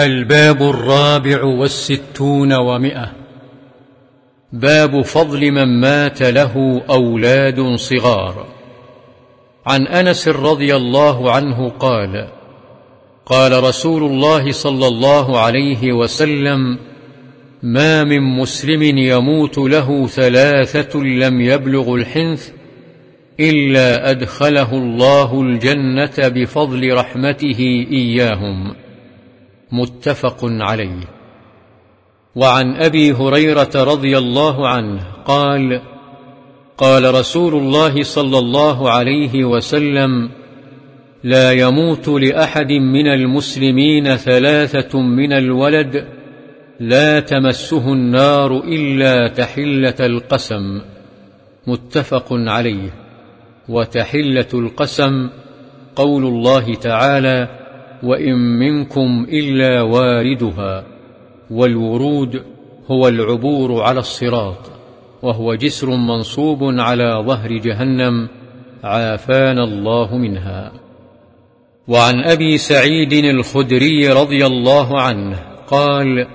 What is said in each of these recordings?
الباب الرابع والستون ومئة. باب فضل من مات له أولاد صغار. عن أنس رضي الله عنه قال قال رسول الله صلى الله عليه وسلم ما من مسلم يموت له ثلاثة لم يبلغ الحنث إلا أدخله الله الجنة بفضل رحمته إياهم. متفق عليه. وعن أبي هريرة رضي الله عنه قال قال رسول الله صلى الله عليه وسلم لا يموت لأحد من المسلمين ثلاثة من الولد لا تمسه النار إلا تحلة القسم. متفق عليه. وتحلة القسم قول الله تعالى وإن منكم إلا واردها والورود هو العبور على الصراط وهو جسر منصوب على ظهر جهنم عافانا الله منها. وعن أبي سعيد الخدري رضي الله عنه قال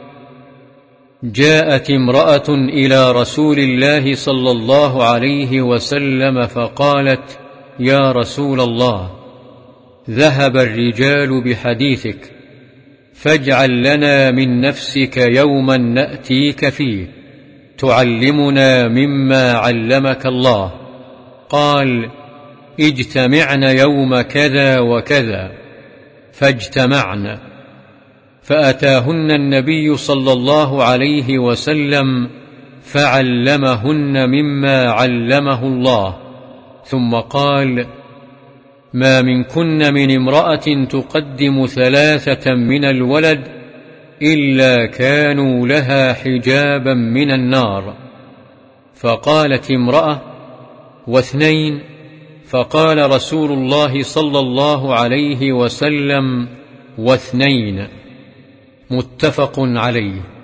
جاءت امرأة إلى رسول الله صلى الله عليه وسلم فقالت يا رسول الله ذهب الرجال بحديثك فاجعل لنا من نفسك يوما نأتيك فيه تعلمنا مما علمك الله. قال اجتمعن يوم كذا وكذا فاجتمعن. فأتاهن النبي صلى الله عليه وسلم فعلمهن مما علمه الله. ثم قال ما منكن من امرأة تقدم ثلاثة من الولد إلا كانوا لها حجابا من النار. فقالت امرأة واثنين. فقال رسول الله صلى الله عليه وسلم واثنين. متفق عليه.